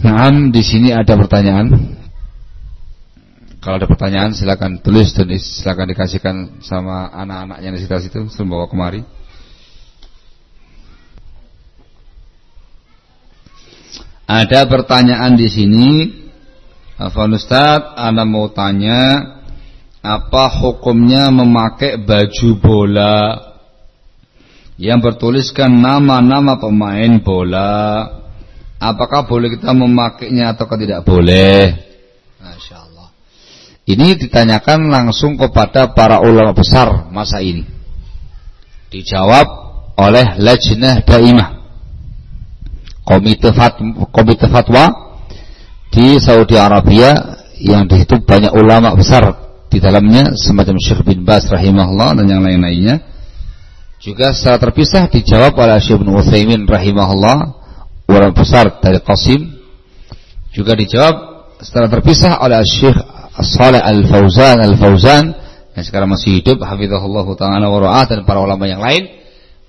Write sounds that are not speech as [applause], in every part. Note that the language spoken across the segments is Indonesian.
Nah, di sini ada pertanyaan. Kalau ada pertanyaan silakan tulis dan silakan dikasihkan sama anak-anaknya di sekitar situ, suruh bawa kemari. Ada pertanyaan di sini. Afan Ustaz, Anda mau tanya apa hukumnya memakai baju bola yang bertuliskan nama-nama pemain bola? Apakah boleh kita memakainya atau tidak boleh? Masya Allah. Ini ditanyakan langsung kepada para ulama besar masa ini. Dijawab oleh Lajnah Daimah. Komite, fatwa, komite fatwa di Saudi Arabia yang di situ banyak ulama besar di dalamnya semacam Syekh bin Bas rahimahullah dan yang lain-lainnya juga secara terpisah dijawab oleh Syekh bin Utsaimin rahimahullah ulama besar dari Qasim juga dijawab secara terpisah oleh Syekh Saleh Al-Fauzan Al-Fauzan yang sekarang masih hidup hafizahullah taala wa dan para ulama yang lain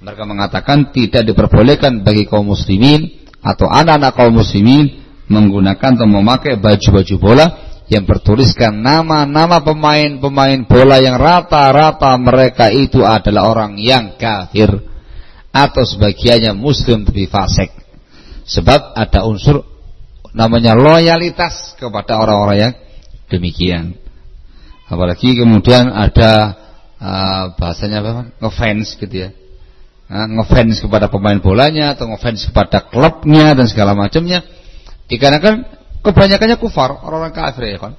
mereka mengatakan tidak diperbolehkan bagi kaum muslimin atau anak-anak kaum muslimin menggunakan atau memakai baju-baju bola yang bertuliskan nama-nama pemain-pemain bola yang rata-rata mereka itu adalah orang yang kafir atau sebagiannya muslim tapi fasik. Sebab ada unsur namanya loyalitas kepada orang-orang yang demikian. Apalagi kemudian ada uh, bahasanya apa? ngefans gitu ya. Nah, ngefans kepada pemain bolanya atau ngefans kepada klubnya dan segala macamnya. Dikarenakan kebanyakannya kufar, orang-orang kafir ya kan.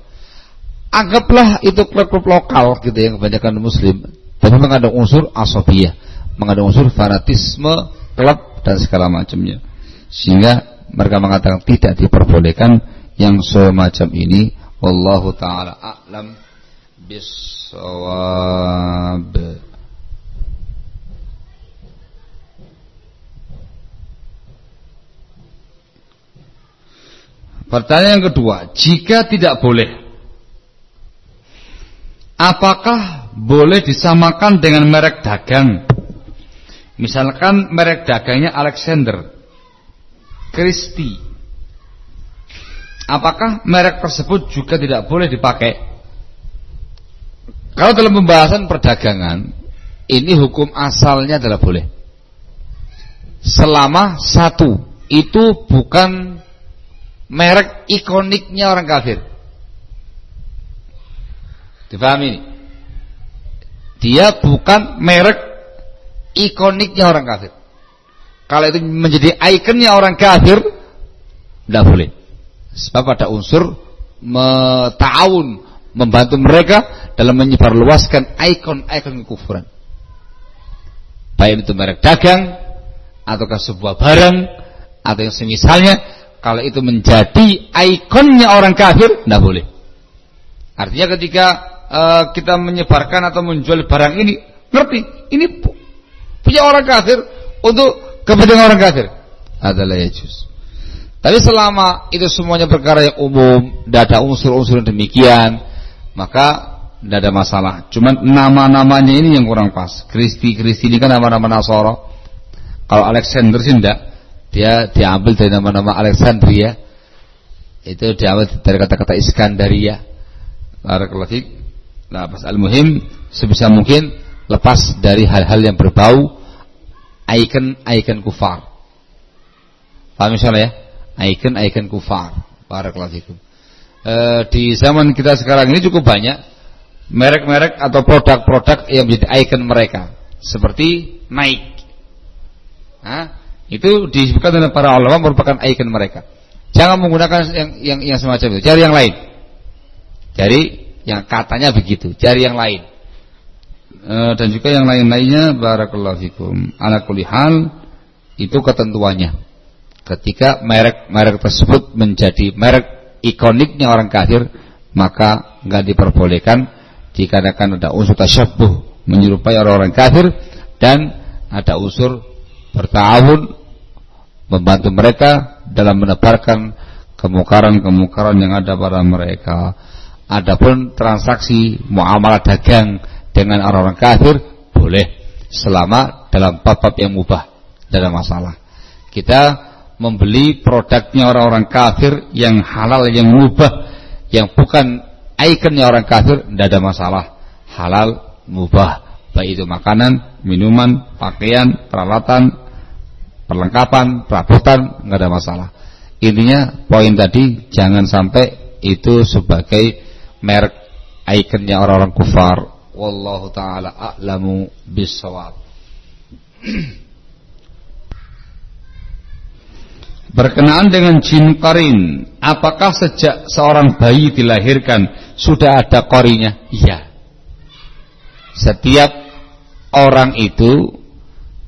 Anggaplah itu klub-klub lokal gitu yang kebanyakan muslim, tapi mengandung unsur asobiyah, mengandung unsur fanatisme klub dan segala macamnya. Sehingga mereka mengatakan tidak diperbolehkan yang semacam ini. Wallahu taala a'lam bisawab. Pertanyaan yang kedua, jika tidak boleh, apakah boleh disamakan dengan merek dagang? Misalkan merek dagangnya Alexander, Christie. Apakah merek tersebut juga tidak boleh dipakai? Kalau dalam pembahasan perdagangan, ini hukum asalnya adalah boleh. Selama satu, itu bukan merek ikoniknya orang kafir. Dipahami? Dia bukan merek ikoniknya orang kafir. Kalau itu menjadi ikonnya orang kafir, tidak boleh. Sebab ada unsur ta'awun membantu mereka dalam menyebarluaskan ikon-ikon kekufuran. Baik itu merek dagang ataukah sebuah barang atau yang semisalnya kalau itu menjadi ikonnya orang kafir, tidak boleh. Artinya ketika uh, kita menyebarkan atau menjual barang ini, ngerti, ini punya orang kafir untuk kepentingan orang kafir. Adalah juz. Tapi selama itu semuanya perkara yang umum, tidak ada unsur-unsur demikian, maka tidak ada masalah. Cuman nama-namanya ini yang kurang pas. Kristi, Kristi ini kan nama-nama Nasoro. Kalau Alexander sih tidak dia diambil dari nama-nama Alexandria itu diambil dari kata-kata Iskandaria Barakallahu Nah, pas al-muhim sebisa mungkin lepas dari hal-hal yang berbau ikon-ikon kufar. Paham misalnya ya? Ikon-ikon kufar. Barakallahu fikum. E, di zaman kita sekarang ini cukup banyak merek-merek atau produk-produk yang menjadi ikon mereka seperti Nike. Nah, itu disebutkan oleh para ulama merupakan ikon mereka. Jangan menggunakan yang yang yang semacam itu. Cari yang lain. Cari yang katanya begitu. Cari yang lain. E, dan juga yang lain-lainnya barakallahu fikum. Ala kulli hal itu ketentuannya. Ketika merek-merek tersebut menjadi merek ikoniknya orang kafir, maka nggak diperbolehkan jika ada unsur tasyabbuh menyerupai orang-orang kafir dan ada unsur bertahun membantu mereka dalam menebarkan kemukaran-kemukaran yang ada pada mereka. Adapun transaksi muamalah dagang dengan orang-orang kafir boleh. Selama dalam bab-bab yang mubah dalam masalah. Kita membeli produknya orang-orang kafir yang halal yang mubah yang bukan ikonnya orang kafir tidak ada masalah. Halal mubah. Baik itu makanan minuman pakaian peralatan perlengkapan perabotan nggak ada masalah. Intinya poin tadi jangan sampai itu sebagai merek ikonnya orang-orang kufar wallahu taala a'lamu bisawab Berkenaan dengan jin korin, apakah sejak seorang bayi dilahirkan sudah ada korinya? Iya. Setiap orang itu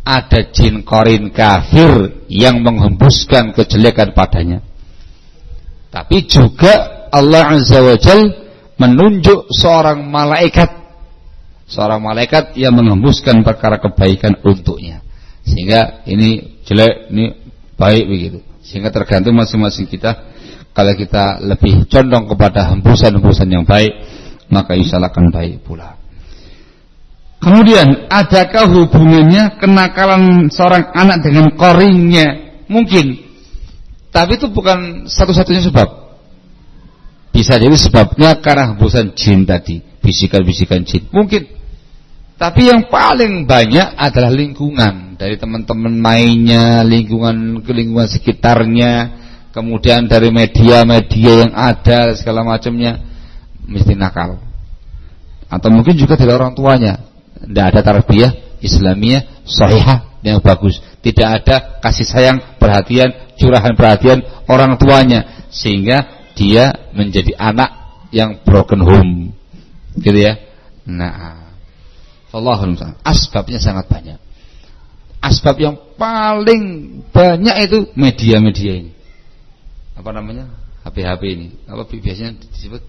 ada jin korin kafir yang menghembuskan kejelekan padanya. Tapi juga Allah Azza wa Jal menunjuk seorang malaikat seorang malaikat yang menghembuskan perkara kebaikan untuknya. Sehingga ini jelek, ini baik begitu. Sehingga tergantung masing-masing kita kalau kita lebih condong kepada hembusan-hembusan yang baik, maka insya Allah akan baik pula. Kemudian, adakah hubungannya kenakalan seorang anak dengan koringnya? Mungkin. Tapi itu bukan satu-satunya sebab. Bisa jadi sebabnya karena hembusan jin tadi. Bisikan-bisikan jin. Mungkin. Tapi yang paling banyak adalah lingkungan dari teman-teman mainnya, lingkungan ke lingkungan sekitarnya, kemudian dari media-media yang ada segala macamnya mesti nakal. Atau mungkin juga dari orang tuanya. Tidak ada tarbiyah Islamiyah sahihah yang bagus. Tidak ada kasih sayang, perhatian, curahan perhatian orang tuanya sehingga dia menjadi anak yang broken home. Gitu ya. Nah, Allahul Asbabnya sangat banyak. Asbab yang paling banyak itu media-media ini. Apa namanya? HP-HP ini. Apa biasanya disebut?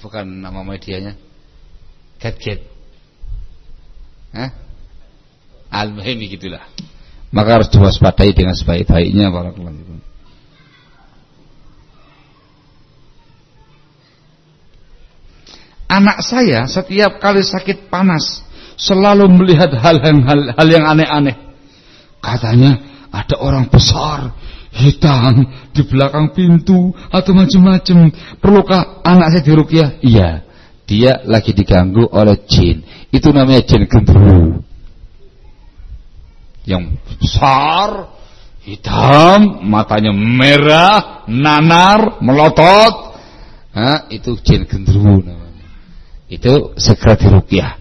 Bukan nama medianya. Gadget. Hah? Al-Muhim gitulah. Maka harus diwaspadai dengan sebaik-baiknya para Anak saya setiap kali sakit panas selalu melihat hal yang aneh-aneh. Katanya ada orang besar hitam di belakang pintu atau macam-macam. Perlukah anak saya dirukyah? Iya. Dia lagi diganggu oleh jin. Itu namanya jin gendruwo. Yang besar, hitam, matanya merah, nanar, melotot. Nah, itu jin gendruwo namanya itu segera dirukyah.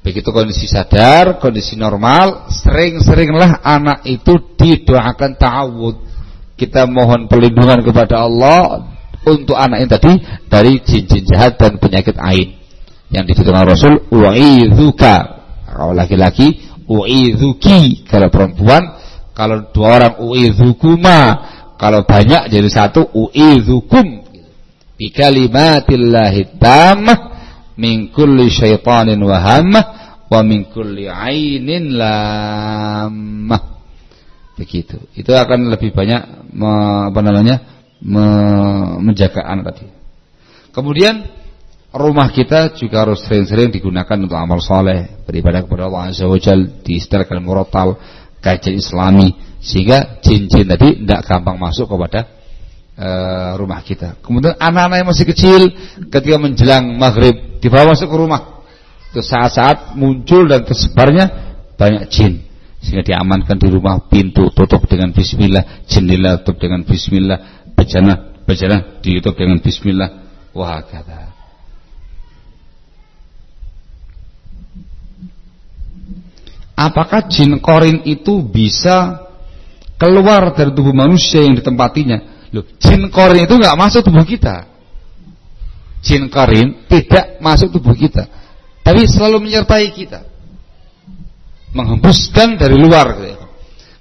Begitu kondisi sadar, kondisi normal, sering-seringlah anak itu didoakan ta'awud. Kita mohon perlindungan kepada Allah untuk anak ini tadi dari jin-jin jahat dan penyakit ain. Yang dituturkan Rasul, u'idzuka. Kalau laki-laki, u'idzuki. Kalau perempuan, kalau dua orang u'idzukuma. Kalau banyak jadi satu u'idzukum. Bikalimatillahit tamah min kulli syaitanin wa hammah wa min kulli ainin lamah begitu. Itu akan lebih banyak me, apa namanya me, menjaga anak tadi. Kemudian rumah kita juga harus sering-sering digunakan untuk amal soleh beribadah kepada Allah Azza wa Jal diistilahkan murotal kajian islami sehingga jin-jin tadi tidak gampang masuk kepada uh, rumah kita. Kemudian anak-anak yang masih kecil ketika menjelang maghrib dibawa masuk ke rumah. Itu saat-saat muncul dan tersebarnya banyak jin. Sehingga diamankan di rumah pintu tutup dengan bismillah jendela tutup dengan bismillah bejana bejana ditutup dengan bismillah. Wah kata. Apakah jin korin itu bisa keluar dari tubuh manusia yang ditempatinya loh jin korin itu nggak masuk tubuh kita. Jin karim tidak masuk tubuh kita tapi selalu menyertai kita. Menghembuskan dari luar gitu ya.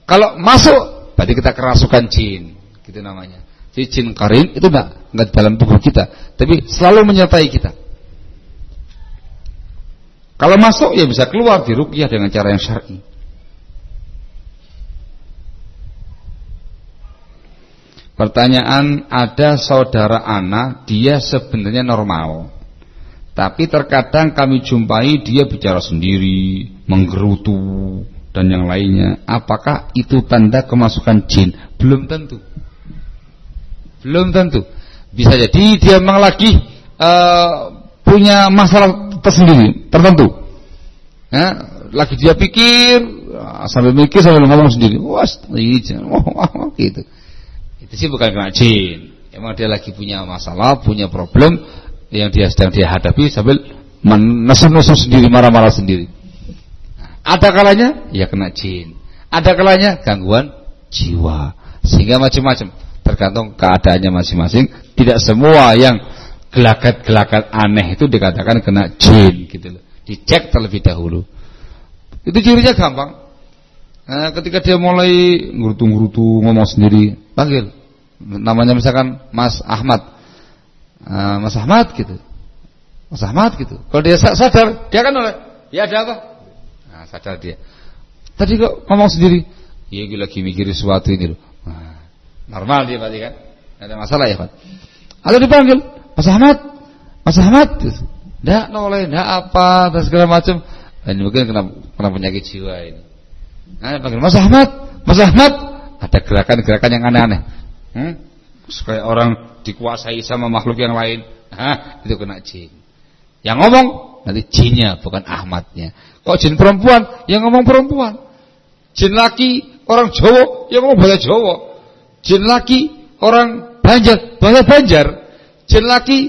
kalau masuk berarti kita kerasukan jin gitu namanya. Jadi jin karim itu enggak enggak dalam tubuh kita tapi selalu menyertai kita. Kalau masuk ya bisa keluar di rukyah dengan cara yang syar'i Pertanyaan ada saudara anak dia sebenarnya normal Tapi terkadang kami jumpai dia bicara sendiri Menggerutu dan yang lainnya. Apakah itu tanda kemasukan jin? Belum tentu. Belum tentu. Bisa jadi dia memang lagi uh, punya masalah tersendiri, tertentu. Ya, lagi dia pikir sambil mikir sambil ngomong sendiri. Wah, ini oh, [laughs] gitu. Itu sih bukan kena jin. Emang dia lagi punya masalah, punya problem yang dia sedang dia hadapi sambil menesen-nesen sendiri, marah-marah sendiri. Ada kalanya ya kena jin. Ada kalanya gangguan jiwa. Sehingga macam-macam tergantung keadaannya masing-masing. Tidak semua yang gelagat-gelagat aneh itu dikatakan kena jin gitu loh. Dicek terlebih dahulu. Itu cirinya gampang. Nah, ketika dia mulai ngurutu-ngurutu ngomong sendiri, panggil. Namanya misalkan Mas Ahmad. Uh, Mas Ahmad gitu. Mas Ahmad gitu. Kalau dia sadar, dia kan oleh, ya ada apa? Nah, sadar dia. Tadi kok ngomong sendiri, ya gue lagi mikirin sesuatu ini loh. Nah, normal dia berarti kan? Ada masalah ya Pak. Atau dipanggil, Mas Ahmad, Mas Ahmad. Tidak noleh, tidak apa, dan segala macam. Dan mungkin kena, kena penyakit jiwa ini. Nah, panggil Mas Ahmad, Mas Ahmad. Ada gerakan-gerakan yang aneh-aneh. Hmm? Supaya orang dikuasai sama makhluk yang lain. Hah, itu kena jin. Yang ngomong nanti jinnya bukan Ahmadnya. Kok jin perempuan? Yang ngomong perempuan. Jin laki orang Jawa yang ngomong bahasa Jawa. Jin laki orang Banjar bahasa Banjar. Jin laki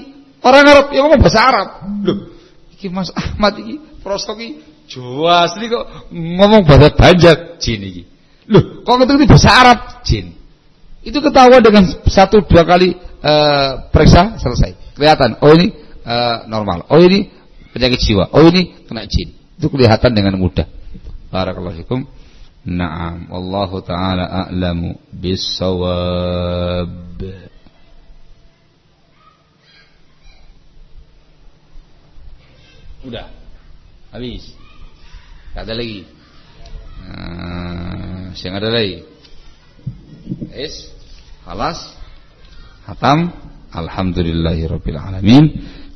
orang Arab yang ngomong bahasa Arab. Loh, iki Mas Ahmad iki prostoki Jawa asli kok ngomong bahasa Banjar jin iki. Loh, kok ngerti bahasa Arab jin. Itu ketahuan dengan satu dua kali uh, periksa selesai. Kelihatan, oh ini uh, normal. Oh ini penyakit jiwa. Oh ini kena jin. Itu kelihatan dengan mudah. Barakallahu fikum. Naam, Allah taala a'lamu bis-shawab. Udah. Habis. Tak ada lagi. Nah, yang ada lagi. Es, halas, hatam. Alhamdulillahirabbil alamin.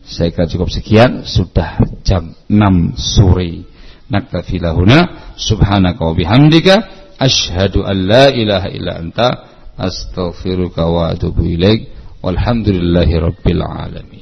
Saya kira cukup sekian. Sudah jam 6 sore. Naktafi lahuna. Subhanaka wa bihamdika. Ashhadu an la ilaha illa anta. Astaghfiruka wa atubu ilaik. Walhamdulillahirabbil alamin.